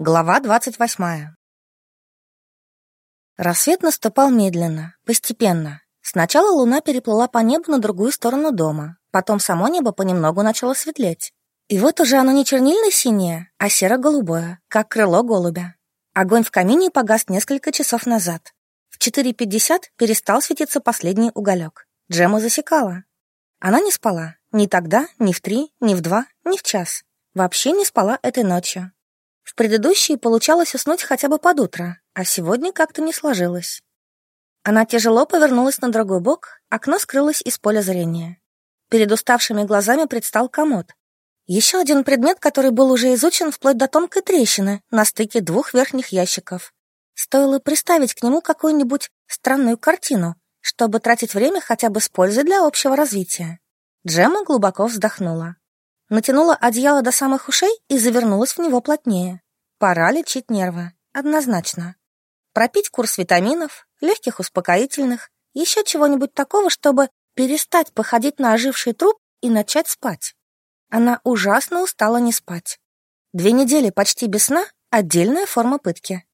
Глава двадцать восьмая. Рассвет наступал медленно, постепенно. Сначала луна переплыла по небу на другую сторону дома, потом само небо понемногу начало светлеть. И вот уже оно не чернильно-синее, а серо-голубое, как крыло голубя. Огонь в камине погас несколько часов назад. В 4.50 перестал светиться последний уголек. Джема засекала. Она не спала. Ни тогда, ни в три, ни в два, ни в час. Вообще не спала этой ночью. В предыдущие получалось уснуть хотя бы под утро, а сегодня как-то не сложилось. Она тяжело повернулась на другой бок, окно скрылось из поля зрения. Перед уставшими глазами предстал комод. Еще один предмет, который был уже изучен вплоть до тонкой трещины на стыке двух верхних ящиков. Стоило приставить к нему какую-нибудь странную картину, чтобы тратить время хотя бы с пользой для общего развития. Джема глубоко вздохнула. Натянула одеяло до самых ушей и завернулась в него плотнее. Пора лечить нервы, однозначно. Пропить курс витаминов, легких успокоительных, еще чего-нибудь такого, чтобы перестать походить на оживший труп и начать спать. Она ужасно устала не спать. Две недели почти без сна — отдельная форма пытки.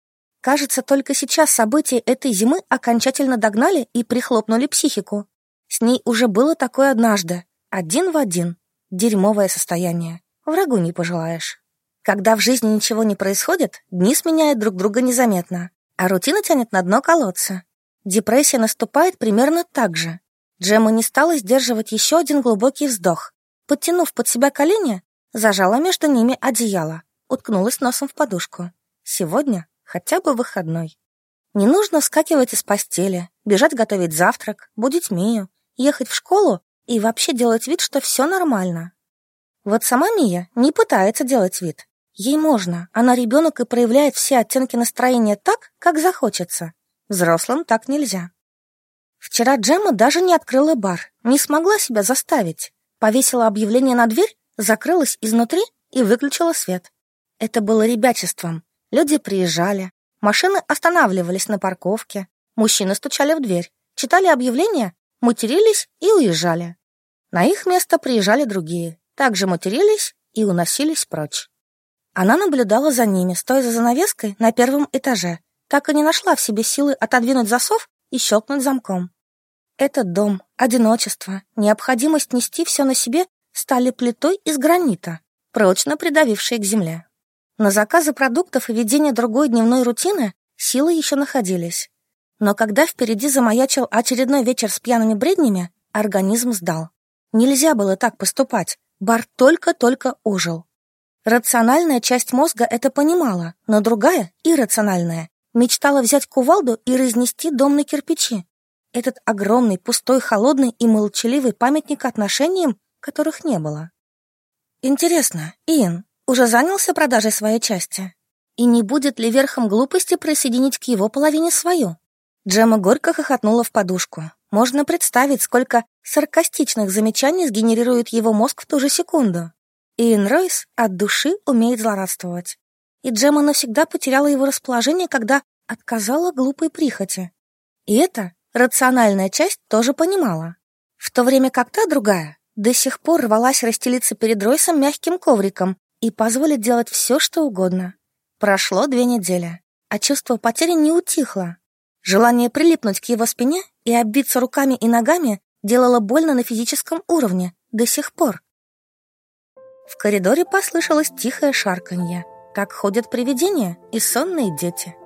Кажется, только сейчас события этой зимы окончательно догнали и прихлопнули психику. С ней уже было такое однажды, один в один. Дерьмовое состояние. Врагу не пожелаешь. Когда в жизни ничего не происходит, дни сменяют друг друга незаметно, а рутина тянет на дно колодца. Депрессия наступает примерно так же. Джема не стала сдерживать еще один глубокий вздох. Подтянув под себя колени, зажала между ними одеяло, уткнулась носом в подушку. Сегодня хотя бы выходной. Не нужно вскакивать из постели, бежать готовить завтрак, будить Мию, ехать в школу и вообще делать вид, что все нормально. Вот сама Мия не пытается делать вид. Ей можно, она ребенок и проявляет все оттенки настроения так, как захочется. Взрослым так нельзя. Вчера Джемма даже не открыла бар, не смогла себя заставить. Повесила объявление на дверь, закрылась изнутри и выключила свет. Это было ребячеством. Люди приезжали, машины останавливались на парковке, мужчины стучали в дверь, читали объявления матерились и уезжали. На их место приезжали другие, также матерились и уносились прочь. Она наблюдала за ними, стоя за занавеской на первом этаже, так и не нашла в себе силы отодвинуть засов и щелкнуть замком. Этот дом, одиночество, необходимость нести все на себе стали плитой из гранита, прочно придавившей к земле. На заказы продуктов и ведение другой дневной рутины силы еще находились. Но когда впереди замаячил очередной вечер с пьяными бреднями, организм сдал. Нельзя было так поступать. Бар только-только ожил. Рациональная часть мозга это понимала, но другая, иррациональная, мечтала взять кувалду и разнести дом на кирпичи. Этот огромный, пустой, холодный и молчаливый памятник отношениям, которых не было. Интересно, Иэн уже занялся продажей своей части? И не будет ли верхом глупости присоединить к его половине свою? Джема горько хохотнула в подушку. Можно представить, сколько саркастичных замечаний сгенерирует его мозг в ту же секунду. Иэн Ройс от души умеет злорадствовать. И Джема навсегда потеряла его расположение, когда отказала глупой прихоти. И это рациональная часть тоже понимала. В то время как та другая до сих пор рвалась расстелиться перед Ройсом мягким ковриком и позволить делать все, что угодно. Прошло две недели, а чувство потери не утихло. Желание прилипнуть к его спине и оббиться руками и ногами делало больно на физическом уровне до сих пор. В коридоре послышалось тихое шарканье, как ходят привидения и сонные дети.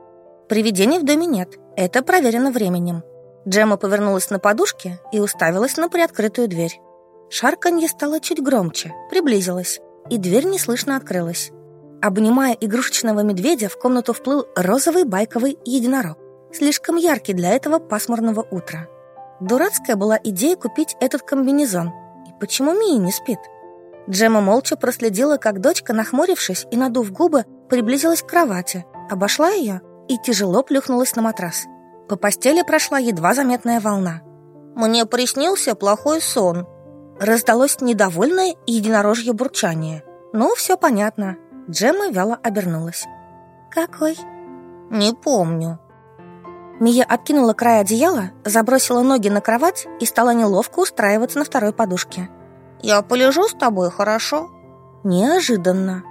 Привидений в доме нет, это проверено временем. Джема повернулась на подушке и уставилась на приоткрытую дверь. Шарканье стало чуть громче, приблизилось, и дверь неслышно открылась. Обнимая игрушечного медведя, в комнату вплыл розовый байковый единорог слишком яркий для этого пасмурного утра. Дурацкая была идея купить этот комбинезон. И почему Мия не спит? Джема молча проследила, как дочка, нахмурившись и надув губы, приблизилась к кровати, обошла ее и тяжело плюхнулась на матрас. По постели прошла едва заметная волна. «Мне приснился плохой сон», Раздалось недовольное единорожье бурчание. Ну, все понятно. Джемма вяло обернулась. «Какой?» «Не помню», Мия откинула край одеяла, забросила ноги на кровать и стала неловко устраиваться на второй подушке. «Я полежу с тобой, хорошо?» Неожиданно.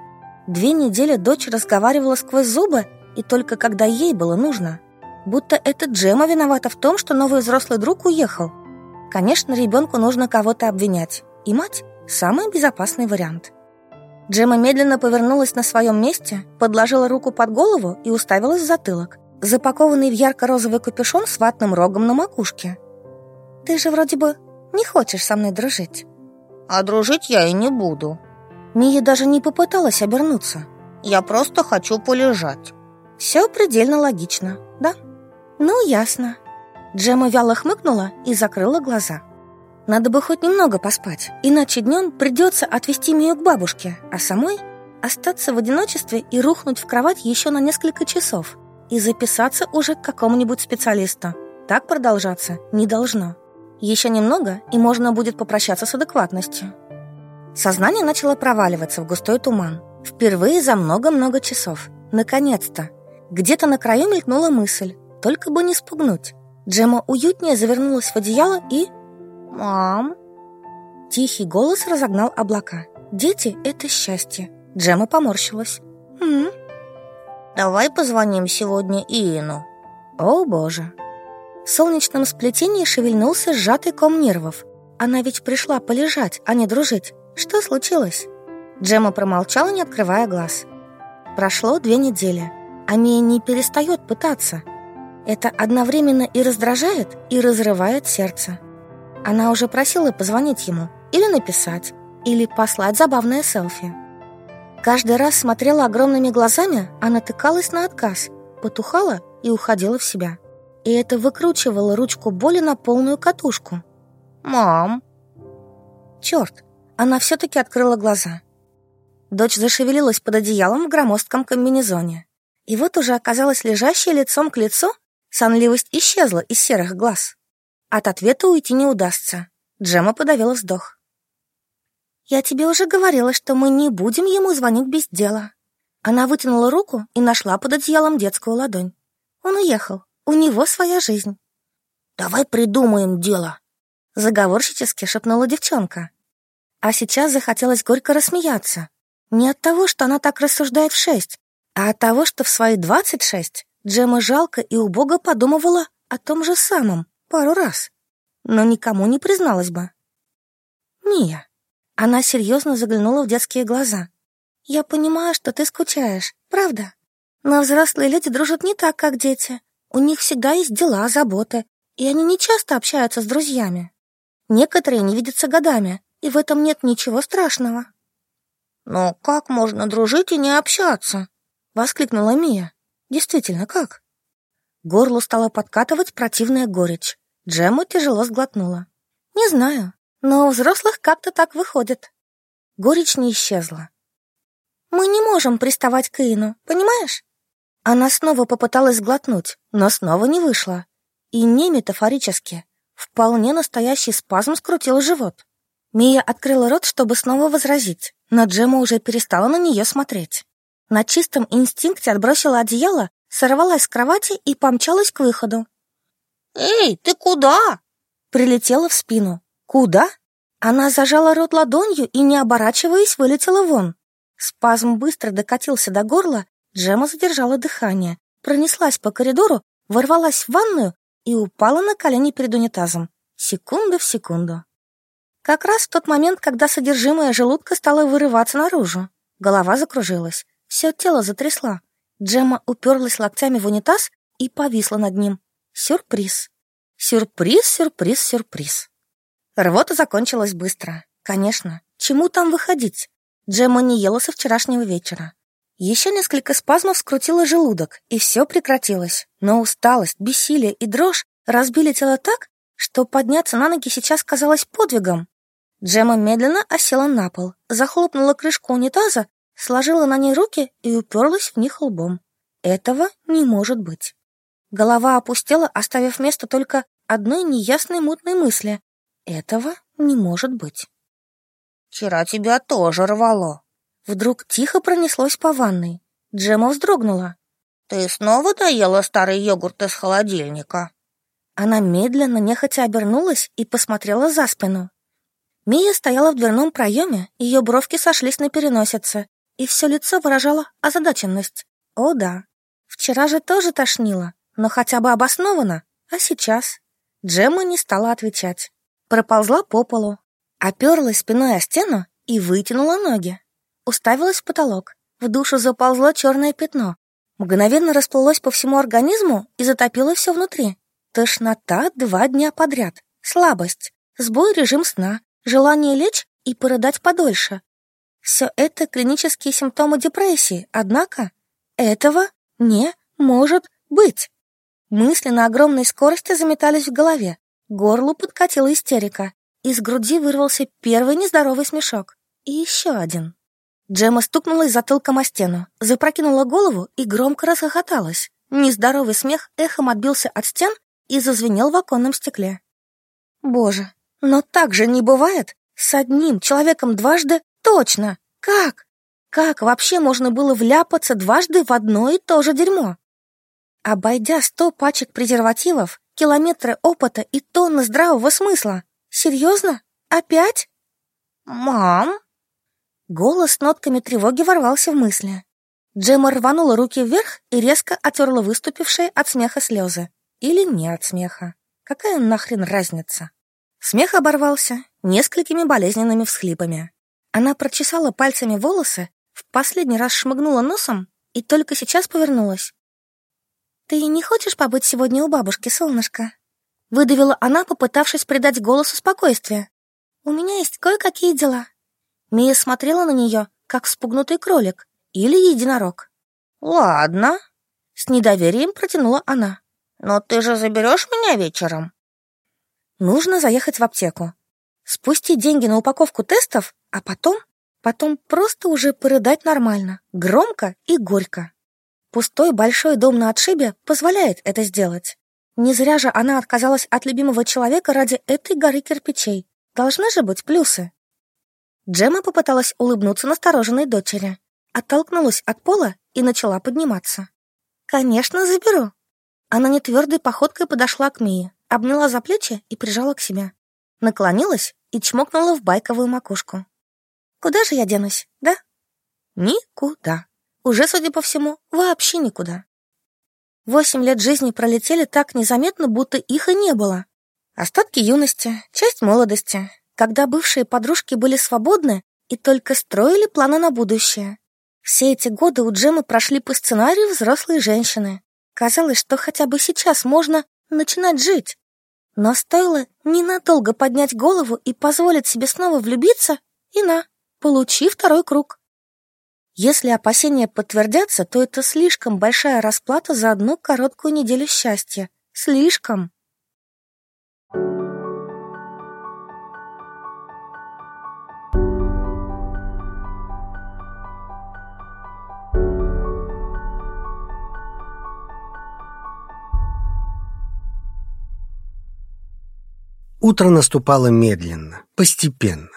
Две недели дочь разговаривала сквозь зубы, и только когда ей было нужно. Будто это Джема виновата в том, что новый взрослый друг уехал. Конечно, ребенку нужно кого-то обвинять, и мать – самый безопасный вариант. Джема медленно повернулась на своем месте, подложила руку под голову и уставилась в затылок, запакованный в ярко-розовый капюшон с ватным рогом на макушке. «Ты же вроде бы не хочешь со мной дружить?» «А дружить я и не буду». Мия даже не попыталась обернуться. «Я просто хочу полежать». «Все предельно логично, да?» «Ну, ясно». Джема вяло хмыкнула и закрыла глаза. Надо бы хоть немного поспать, иначе днем придется отвезти Мию к бабушке, а самой остаться в одиночестве и рухнуть в кровать еще на несколько часов и записаться уже к какому-нибудь специалисту. Так продолжаться не должно. Еще немного, и можно будет попрощаться с адекватностью. Сознание начало проваливаться в густой туман. Впервые за много-много часов. Наконец-то. Где-то на краю мелькнула мысль. Только бы не спугнуть. Джема уютнее завернулась в одеяло и «Мам!» Тихий голос разогнал облака. «Дети — это счастье!» Джема поморщилась. «М «Давай позвоним сегодня Иину». «О, боже!» В солнечном сплетении шевельнулся сжатый ком нервов. Она ведь пришла полежать, а не дружить. Что случилось? Джема промолчала, не открывая глаз. Прошло две недели, а Мия не перестает пытаться. Это одновременно и раздражает, и разрывает сердце. Она уже просила позвонить ему или написать, или послать забавное селфи. Каждый раз смотрела огромными глазами, а натыкалась на отказ, потухала и уходила в себя. И это выкручивало ручку боли на полную катушку. «Мам!» Черт, она все-таки открыла глаза. Дочь зашевелилась под одеялом в громоздком комбинезоне. И вот уже оказалась лежащая лицом к лицу, сонливость исчезла из серых глаз. От ответа уйти не удастся. Джема подавила вздох. «Я тебе уже говорила, что мы не будем ему звонить без дела». Она вытянула руку и нашла под одеялом детскую ладонь. Он уехал. У него своя жизнь. «Давай придумаем дело», — заговорщически шепнула девчонка. А сейчас захотелось горько рассмеяться. Не от того, что она так рассуждает в шесть, а от того, что в свои двадцать шесть Джема жалко и убого подумывала о том же самом. Пару раз. Но никому не призналась бы. Мия. Она серьезно заглянула в детские глаза. Я понимаю, что ты скучаешь, правда? Но взрослые люди дружат не так, как дети. У них всегда есть дела, заботы, и они не часто общаются с друзьями. Некоторые не видятся годами, и в этом нет ничего страшного. «Но как можно дружить и не общаться?» — воскликнула Мия. «Действительно, как?» Горлу стало подкатывать противная горечь. Джема тяжело сглотнула. «Не знаю, но у взрослых как-то так выходит». Горечь не исчезла. «Мы не можем приставать к Ину, понимаешь?» Она снова попыталась сглотнуть, но снова не вышло. И не метафорически. Вполне настоящий спазм скрутил живот. Мия открыла рот, чтобы снова возразить, но Джема уже перестала на нее смотреть. На чистом инстинкте отбросила одеяло сорвалась с кровати и помчалась к выходу. «Эй, ты куда?» Прилетела в спину. «Куда?» Она зажала рот ладонью и, не оборачиваясь, вылетела вон. Спазм быстро докатился до горла, Джема задержала дыхание, пронеслась по коридору, ворвалась в ванную и упала на колени перед унитазом. Секунда в секунду. Как раз в тот момент, когда содержимое желудка стало вырываться наружу. Голова закружилась, все тело затрясло. Джемма уперлась локтями в унитаз и повисла над ним. Сюрприз. Сюрприз, сюрприз, сюрприз. Рвота закончилась быстро. Конечно, чему там выходить? Джемма не ела со вчерашнего вечера. Еще несколько спазмов скрутило желудок, и все прекратилось. Но усталость, бессилие и дрожь разбили тело так, что подняться на ноги сейчас казалось подвигом. Джемма медленно осела на пол, захлопнула крышку унитаза сложила на ней руки и уперлась в них лбом. Этого не может быть. Голова опустела, оставив место только одной неясной мутной мысли. Этого не может быть. «Вчера тебя тоже рвало». Вдруг тихо пронеслось по ванной. Джема вздрогнула. «Ты снова доела старый йогурт из холодильника?» Она медленно, нехотя обернулась и посмотрела за спину. Мия стояла в дверном проеме, ее бровки сошлись на переносице, и все лицо выражало озадаченность. О да, вчера же тоже тошнило, но хотя бы обоснованно, а сейчас? Джемма не стала отвечать. Проползла по полу, оперлась спиной о стену и вытянула ноги. Уставилась в потолок. В душу заползло черное пятно. Мгновенно расплылось по всему организму и затопило все внутри. Тошнота два дня подряд, слабость, сбой режим сна, желание лечь и порыдать подольше. Все это клинические симптомы депрессии, однако этого не может быть. Мысли на огромной скорости заметались в голове, горлу подкатила истерика. Из груди вырвался первый нездоровый смешок. И еще один. Джема стукнулась затылком о стену, запрокинула голову и громко расхохоталась. Нездоровый смех эхом отбился от стен и зазвенел в оконном стекле. Боже, но так же не бывает. С одним человеком дважды точно. Как? Как вообще можно было вляпаться дважды в одно и то же дерьмо? Обойдя сто пачек презервативов, километры опыта и тонны здравого смысла. Серьезно? Опять? Мам? Голос с нотками тревоги ворвался в мысли. Джема рванула руки вверх и резко отерла выступившие от смеха слезы. Или не от смеха. Какая нахрен разница? Смех оборвался несколькими болезненными всхлипами. Она прочесала пальцами волосы, в последний раз шмыгнула носом и только сейчас повернулась. «Ты не хочешь побыть сегодня у бабушки, солнышко?» Выдавила она, попытавшись придать голосу спокойствие. «У меня есть кое-какие дела». Мия смотрела на нее, как спугнутый кролик или единорог. «Ладно», — с недоверием протянула она. Но ты же заберешь меня вечером? Нужно заехать в аптеку. Спустить деньги на упаковку тестов, а потом... Потом просто уже порыдать нормально, громко и горько. Пустой большой дом на отшибе позволяет это сделать. Не зря же она отказалась от любимого человека ради этой горы кирпичей. Должны же быть плюсы. Джема попыталась улыбнуться настороженной дочери, оттолкнулась от пола и начала подниматься. «Конечно, заберу. Она нетвердой походкой подошла к Мии, обняла за плечи и прижала к себе. Наклонилась и чмокнула в байковую макушку. «Куда же я денусь, да?» «Никуда. Уже, судя по всему, вообще никуда». Восемь лет жизни пролетели так незаметно, будто их и не было. Остатки юности, часть молодости, когда бывшие подружки были свободны и только строили планы на будущее. Все эти годы у Джемы прошли по сценарию взрослой женщины. Казалось, что хотя бы сейчас можно начинать жить. Но стоило ненадолго поднять голову и позволить себе снова влюбиться, и на, получи второй круг. Если опасения подтвердятся, то это слишком большая расплата за одну короткую неделю счастья. Слишком. Утро наступало медленно, постепенно.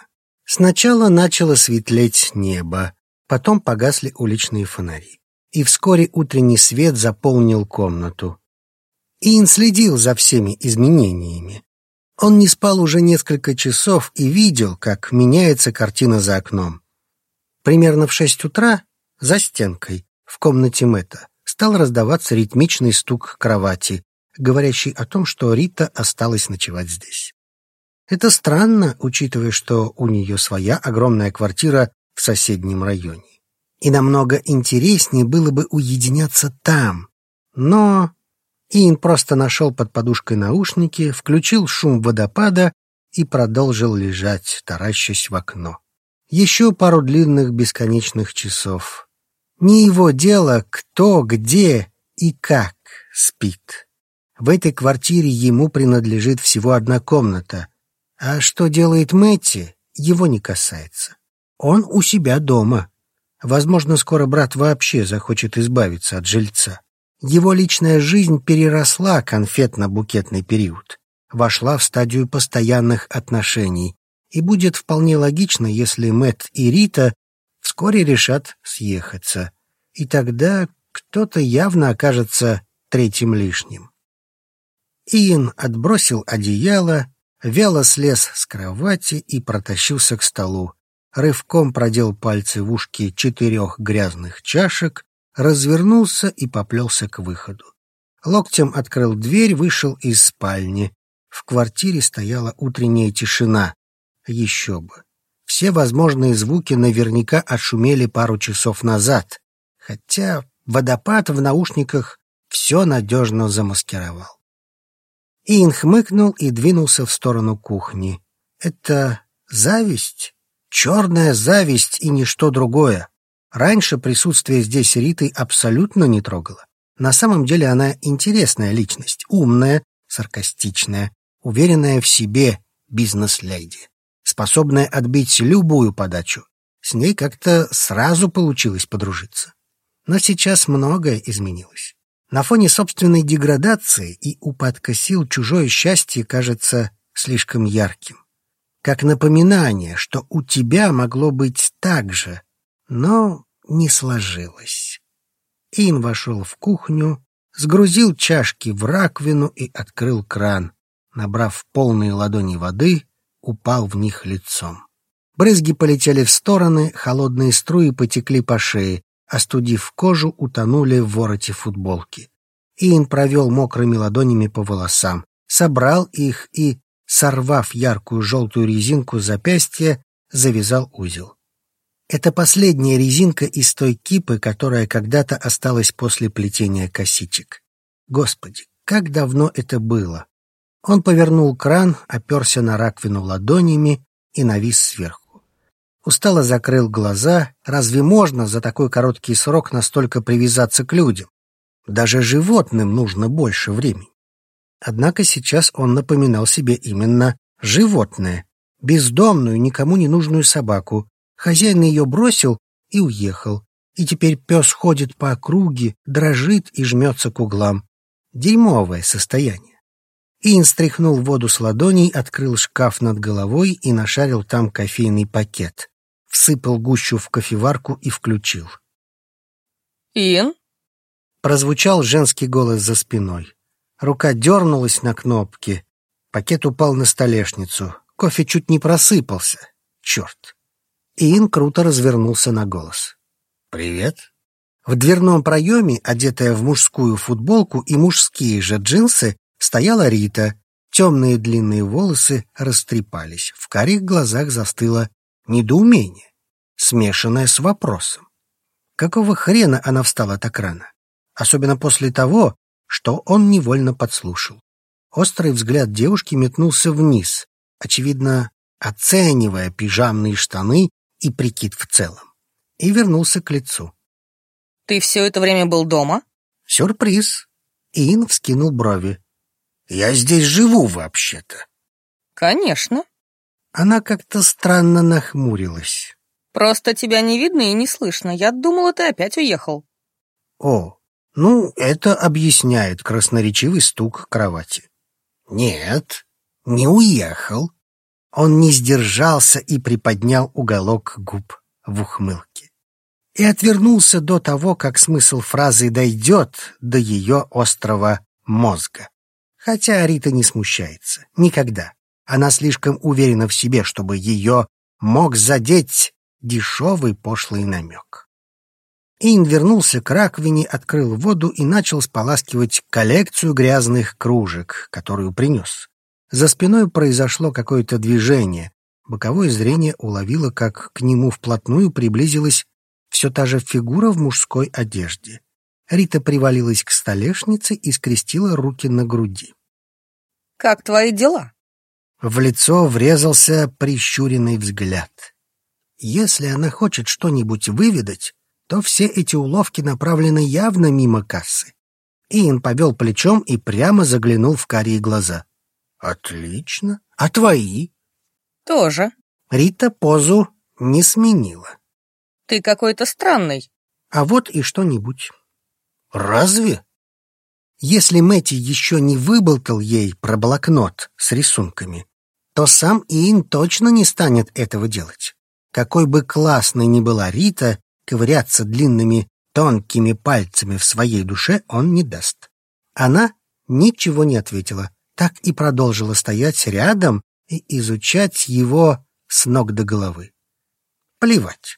Сначала начало светлеть небо, потом погасли уличные фонари. И вскоре утренний свет заполнил комнату. Иэн следил за всеми изменениями. Он не спал уже несколько часов и видел, как меняется картина за окном. Примерно в шесть утра за стенкой в комнате Мэтта стал раздаваться ритмичный стук кровати, говорящий о том, что Рита осталась ночевать здесь. Это странно, учитывая, что у нее своя огромная квартира в соседнем районе. И намного интереснее было бы уединяться там. Но Иэн просто нашел под подушкой наушники, включил шум водопада и продолжил лежать, таращась в окно. Еще пару длинных бесконечных часов. Не его дело, кто, где и как спит. В этой квартире ему принадлежит всего одна комната. А что делает Мэтти, его не касается. Он у себя дома. Возможно, скоро брат вообще захочет избавиться от жильца. Его личная жизнь переросла конфетно-букетный период, вошла в стадию постоянных отношений, и будет вполне логично, если Мэт и Рита вскоре решат съехаться. И тогда кто-то явно окажется третьим лишним. Иэн отбросил одеяло, вяло слез с кровати и протащился к столу. Рывком продел пальцы в ушки четырех грязных чашек, развернулся и поплелся к выходу. Локтем открыл дверь, вышел из спальни. В квартире стояла утренняя тишина. Еще бы. Все возможные звуки наверняка отшумели пару часов назад, хотя водопад в наушниках все надежно замаскировал. Иэн хмыкнул и двинулся в сторону кухни. Это зависть? Черная зависть и ничто другое. Раньше присутствие здесь Риты абсолютно не трогало. На самом деле она интересная личность, умная, саркастичная, уверенная в себе бизнес-леди, способная отбить любую подачу. С ней как-то сразу получилось подружиться. Но сейчас многое изменилось. На фоне собственной деградации и упадка сил чужое счастье кажется слишком ярким. Как напоминание, что у тебя могло быть так же, но не сложилось. Ин вошел в кухню, сгрузил чашки в раковину и открыл кран. Набрав полные ладони воды, упал в них лицом. Брызги полетели в стороны, холодные струи потекли по шее, остудив кожу, утонули в вороте футболки. Иэн провел мокрыми ладонями по волосам, собрал их и, сорвав яркую желтую резинку запястья, завязал узел. Это последняя резинка из той кипы, которая когда-то осталась после плетения косичек. Господи, как давно это было! Он повернул кран, оперся на раковину ладонями и навис сверху. Устало закрыл глаза. Разве можно за такой короткий срок настолько привязаться к людям? Даже животным нужно больше времени. Однако сейчас он напоминал себе именно животное, бездомную, никому не нужную собаку, Хозяин ее бросил и уехал. И теперь пес ходит по округе, дрожит и жмется к углам. Дерьмовое состояние. Иэн стряхнул воду с ладоней, открыл шкаф над головой и нашарил там кофейный пакет. Всыпал гущу в кофеварку и включил. «Иэн?» Прозвучал женский голос за спиной. Рука дернулась на кнопке. Пакет упал на столешницу. Кофе чуть не просыпался. Черт. Иин круто развернулся на голос. «Привет». В дверном проеме, одетая в мужскую футболку и мужские же джинсы, стояла Рита. Темные длинные волосы растрепались. В карих глазах застыло недоумение, смешанное с вопросом. Какого хрена она встала так рано? Особенно после того, что он невольно подслушал. Острый взгляд девушки метнулся вниз, очевидно, оценивая пижамные штаны и прикид в целом, и вернулся к лицу. «Ты все это время был дома?» «Сюрприз!» Ин вскинул брови. «Я здесь живу вообще-то». «Конечно». Она как-то странно нахмурилась. «Просто тебя не видно и не слышно. Я думала, ты опять уехал». «О, ну, это объясняет красноречивый стук кровати». «Нет, не уехал. Он не сдержался и приподнял уголок губ в ухмылке. И отвернулся до того, как смысл фразы дойдет до ее острого мозга. Хотя Рита не смущается. Никогда. Она слишком уверена в себе, чтобы ее мог задеть дешевый пошлый намек. Ин вернулся к раковине, открыл воду и начал споласкивать коллекцию грязных кружек, которую принес. За спиной произошло какое-то движение. Боковое зрение уловило, как к нему вплотную приблизилась все та же фигура в мужской одежде. Рита привалилась к столешнице и скрестила руки на груди. «Как твои дела?» В лицо врезался прищуренный взгляд. Если она хочет что-нибудь выведать, то все эти уловки направлены явно мимо кассы. Иэн повел плечом и прямо заглянул в карие глаза. Отлично. А твои? Тоже. Рита позу не сменила. Ты какой-то странный. А вот и что-нибудь. Разве? Если Мэти еще не выболтал ей про блокнот с рисунками, то сам Иин точно не станет этого делать. Какой бы классной ни была Рита, ковыряться длинными тонкими пальцами в своей душе он не даст. Она ничего не ответила, так и продолжила стоять рядом и изучать его с ног до головы. Плевать.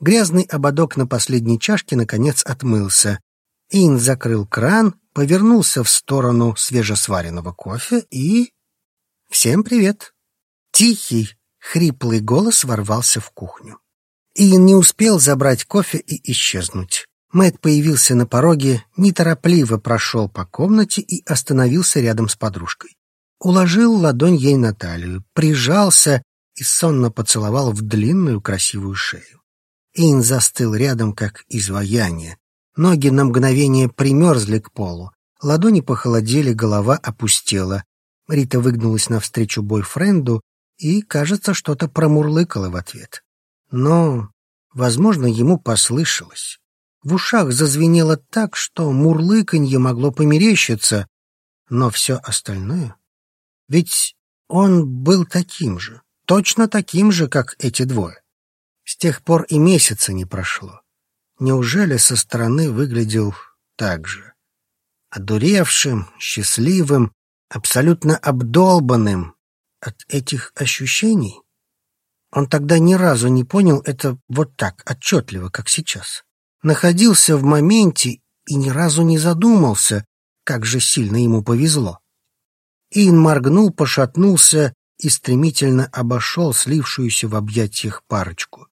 Грязный ободок на последней чашке наконец отмылся. Ин закрыл кран, повернулся в сторону свежесваренного кофе и... Всем привет. Тихий, хриплый голос ворвался в кухню. Ин не успел забрать кофе и исчезнуть. Мэт появился на пороге, неторопливо прошел по комнате и остановился рядом с подружкой. Уложил ладонь ей на талию, прижался и сонно поцеловал в длинную красивую шею. Ин застыл рядом, как изваяние. Ноги на мгновение примерзли к полу, ладони похолодели, голова опустела. Рита выгнулась навстречу бойфренду и, кажется, что-то промурлыкала в ответ. Но, возможно, ему послышалось. В ушах зазвенело так, что мурлыканье могло померещиться, но все остальное... Ведь он был таким же, точно таким же, как эти двое. С тех пор и месяца не прошло. Неужели со стороны выглядел так же? Одуревшим, счастливым, абсолютно обдолбанным от этих ощущений? Он тогда ни разу не понял это вот так отчетливо, как сейчас находился в моменте и ни разу не задумался, как же сильно ему повезло. Ин моргнул, пошатнулся и стремительно обошел слившуюся в объятиях парочку.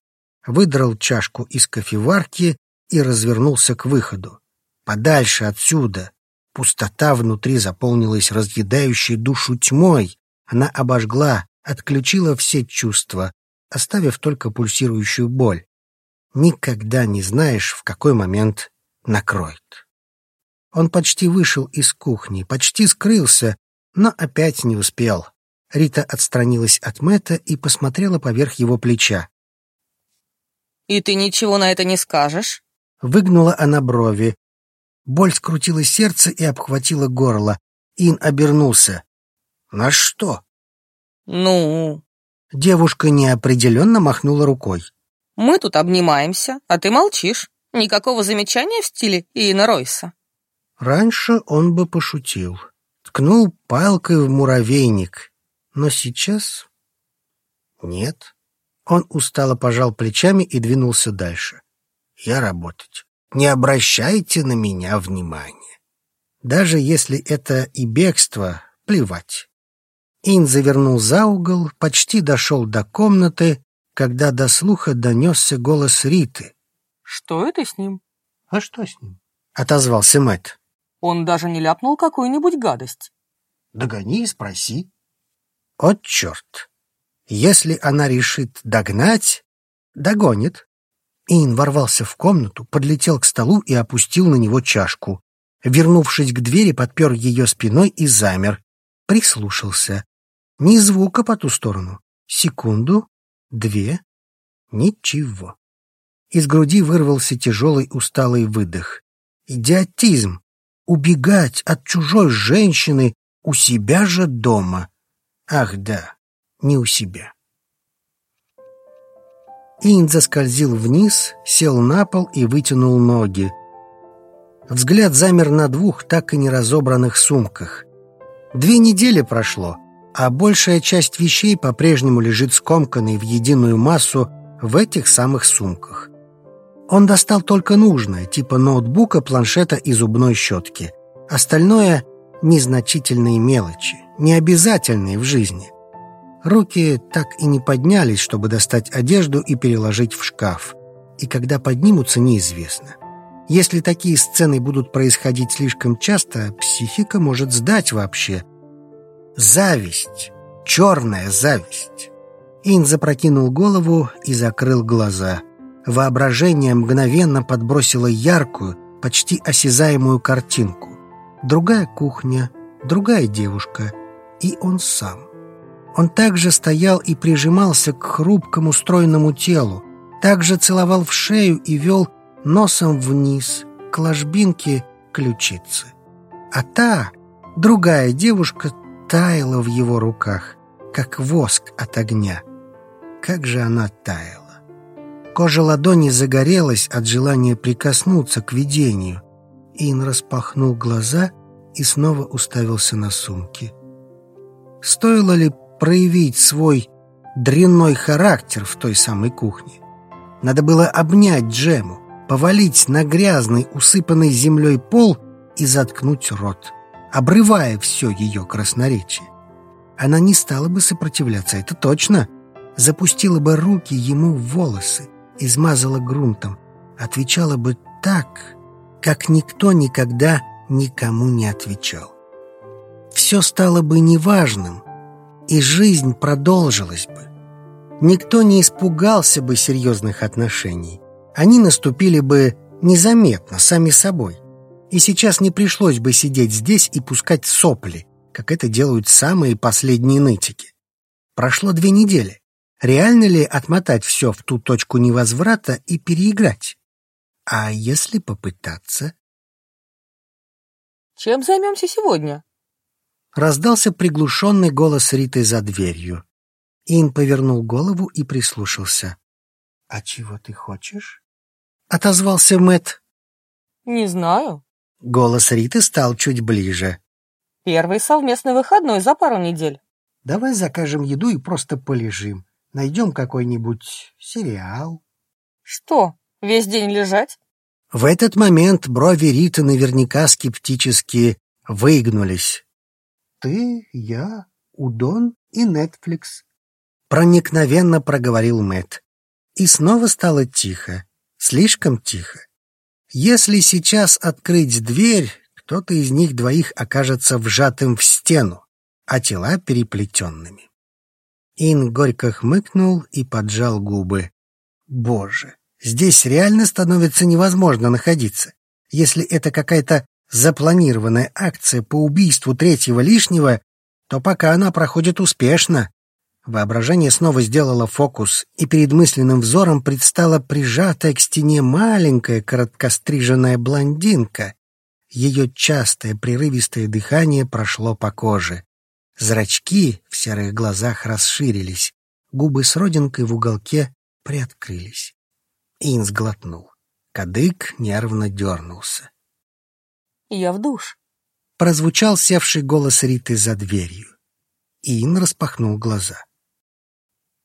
Выдрал чашку из кофеварки и развернулся к выходу. Подальше отсюда. Пустота внутри заполнилась разъедающей душу тьмой. Она обожгла, отключила все чувства, оставив только пульсирующую боль. Никогда не знаешь, в какой момент накроет. Он почти вышел из кухни, почти скрылся, но опять не успел. Рита отстранилась от Мэтта и посмотрела поверх его плеча. «И ты ничего на это не скажешь?» Выгнула она брови. Боль скрутила сердце и обхватила горло. Ин обернулся. «На что?» «Ну?» Девушка неопределенно махнула рукой. Мы тут обнимаемся, а ты молчишь. Никакого замечания в стиле Иена Ройса. Раньше он бы пошутил. Ткнул палкой в муравейник. Но сейчас... Нет. Он устало пожал плечами и двинулся дальше. Я работать. Не обращайте на меня внимания. Даже если это и бегство, плевать. Ин завернул за угол, почти дошел до комнаты, когда до слуха донесся голос Риты. «Что это с ним?» «А что с ним?» — отозвался Мэтт. «Он даже не ляпнул какую-нибудь гадость». «Догони и спроси». «От черт! Если она решит догнать, догонит». Ин ворвался в комнату, подлетел к столу и опустил на него чашку. Вернувшись к двери, подпер ее спиной и замер. Прислушался. Ни звука по ту сторону. Секунду, Две. Ничего. Из груди вырвался тяжелый усталый выдох. Идиотизм. Убегать от чужой женщины у себя же дома. Ах да, не у себя. Ин заскользил вниз, сел на пол и вытянул ноги. Взгляд замер на двух так и не разобранных сумках. Две недели прошло, а большая часть вещей по-прежнему лежит скомканной в единую массу в этих самых сумках. Он достал только нужное, типа ноутбука, планшета и зубной щетки. Остальное — незначительные мелочи, необязательные в жизни. Руки так и не поднялись, чтобы достать одежду и переложить в шкаф. И когда поднимутся, неизвестно. Если такие сцены будут происходить слишком часто, психика может сдать вообще — Зависть. Черная зависть. Ин запрокинул голову и закрыл глаза. Воображение мгновенно подбросило яркую, почти осязаемую картинку. Другая кухня, другая девушка и он сам. Он также стоял и прижимался к хрупкому стройному телу, также целовал в шею и вел носом вниз, к ложбинке ключицы. А та, другая девушка, таяла в его руках, как воск от огня. Как же она таяла! Кожа ладони загорелась от желания прикоснуться к видению. Ин распахнул глаза и снова уставился на сумки. Стоило ли проявить свой дрянной характер в той самой кухне? Надо было обнять Джему, повалить на грязный, усыпанный землей пол и заткнуть рот, обрывая все ее красноречие. Она не стала бы сопротивляться, это точно. Запустила бы руки ему в волосы, измазала грунтом, отвечала бы так, как никто никогда никому не отвечал. Все стало бы неважным, и жизнь продолжилась бы. Никто не испугался бы серьезных отношений. Они наступили бы незаметно, сами собой. И сейчас не пришлось бы сидеть здесь и пускать сопли, как это делают самые последние нытики. Прошло две недели. Реально ли отмотать все в ту точку невозврата и переиграть? А если попытаться? «Чем займемся сегодня?» Раздался приглушенный голос Риты за дверью. Ин повернул голову и прислушался. «А чего ты хочешь?» — отозвался Мэт. «Не знаю». Голос Риты стал чуть ближе. «Первый совместный выходной за пару недель». «Давай закажем еду и просто полежим. Найдем какой-нибудь сериал». «Что, весь день лежать?» В этот момент брови Риты наверняка скептически выгнулись. «Ты, я, Удон и Нетфликс», — проникновенно проговорил Мэт. И снова стало тихо, слишком тихо. Если сейчас открыть дверь, кто-то из них двоих окажется вжатым в стену, а тела переплетенными. Ин горько хмыкнул и поджал губы. Боже, здесь реально становится невозможно находиться. Если это какая-то запланированная акция по убийству третьего лишнего, то пока она проходит успешно. Воображение снова сделало фокус, и перед мысленным взором предстала прижатая к стене маленькая короткостриженная блондинка. Ее частое прерывистое дыхание прошло по коже. Зрачки в серых глазах расширились, губы с родинкой в уголке приоткрылись. Ин сглотнул. Кадык нервно дернулся. «Я в душ», — прозвучал севший голос Риты за дверью. Ин распахнул глаза.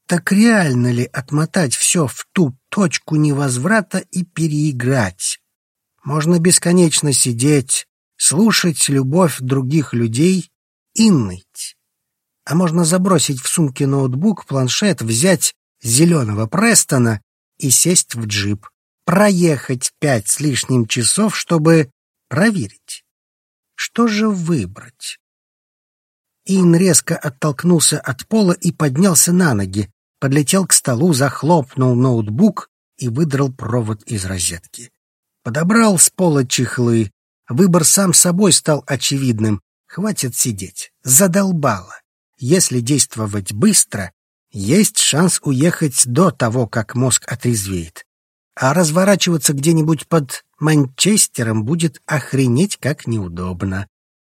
Так реально ли отмотать все в ту точку невозврата и переиграть? Можно бесконечно сидеть, слушать любовь других людей и ныть. А можно забросить в сумке ноутбук, планшет, взять зеленого Престона и сесть в джип, проехать пять с лишним часов, чтобы проверить. Что же выбрать? Ин резко оттолкнулся от пола и поднялся на ноги, подлетел к столу, захлопнул ноутбук и выдрал провод из розетки. Подобрал с пола чехлы. Выбор сам собой стал очевидным. Хватит сидеть. Задолбало. Если действовать быстро, есть шанс уехать до того, как мозг отрезвеет. А разворачиваться где-нибудь под Манчестером будет охренеть как неудобно.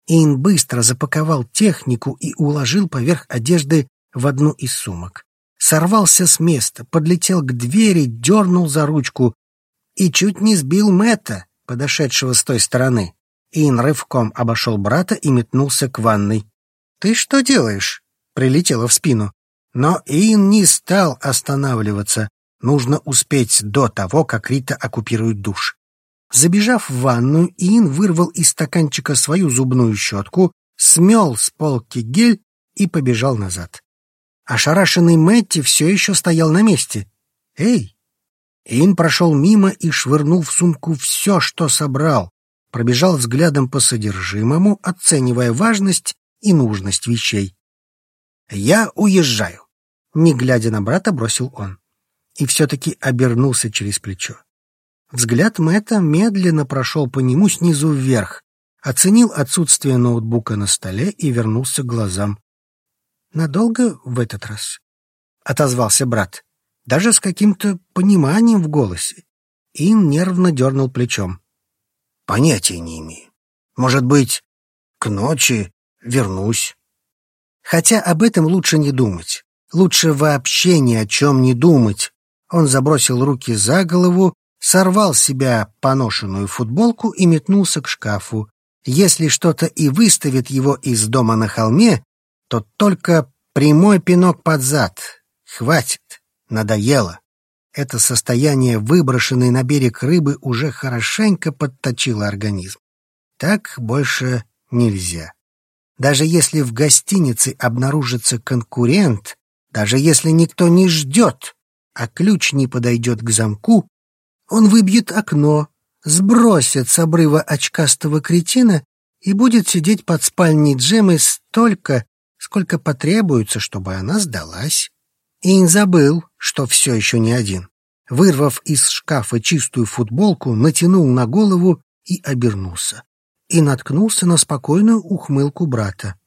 Ин быстро запаковал технику и уложил поверх одежды в одну из сумок. Сорвался с места, подлетел к двери, дернул за ручку и чуть не сбил Мэтта, подошедшего с той стороны. Ин рывком обошел брата и метнулся к ванной. «Ты что делаешь?» — прилетело в спину. Но Ин не стал останавливаться. Нужно успеть до того, как Рита оккупирует душ. Забежав в ванную, Ин вырвал из стаканчика свою зубную щетку, смел с полки гель и побежал назад. Ошарашенный Мэтти все еще стоял на месте. «Эй!» Ин прошел мимо и швырнул в сумку все, что собрал, пробежал взглядом по содержимому, оценивая важность и нужность вещей. «Я уезжаю», — не глядя на брата, бросил он. И все-таки обернулся через плечо. Взгляд Мэтта медленно прошел по нему снизу вверх, оценил отсутствие ноутбука на столе и вернулся к глазам. «Надолго в этот раз?» — отозвался брат, даже с каким-то пониманием в голосе. Ин нервно дернул плечом. «Понятия не имею. Может быть, к ночи вернусь». Хотя об этом лучше не думать. Лучше вообще ни о чем не думать. Он забросил руки за голову сорвал с себя поношенную футболку и метнулся к шкафу. Если что-то и выставит его из дома на холме, то только прямой пинок под зад. Хватит, надоело. Это состояние выброшенной на берег рыбы уже хорошенько подточило организм. Так больше нельзя. Даже если в гостинице обнаружится конкурент, даже если никто не ждет, а ключ не подойдет к замку, он выбьет окно, сбросит с обрыва очкастого кретина и будет сидеть под спальней Джемы столько, сколько потребуется, чтобы она сдалась. Ин забыл, что все еще не один. Вырвав из шкафа чистую футболку, натянул на голову и обернулся. И наткнулся на спокойную ухмылку брата.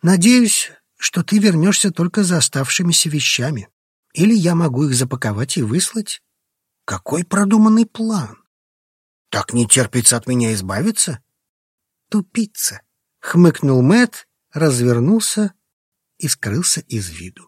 «Надеюсь, что ты вернешься только за оставшимися вещами. Или я могу их запаковать и выслать. Какой продуманный план! Так не терпится от меня избавиться? Тупица! Хмыкнул Мэт, развернулся и скрылся из виду.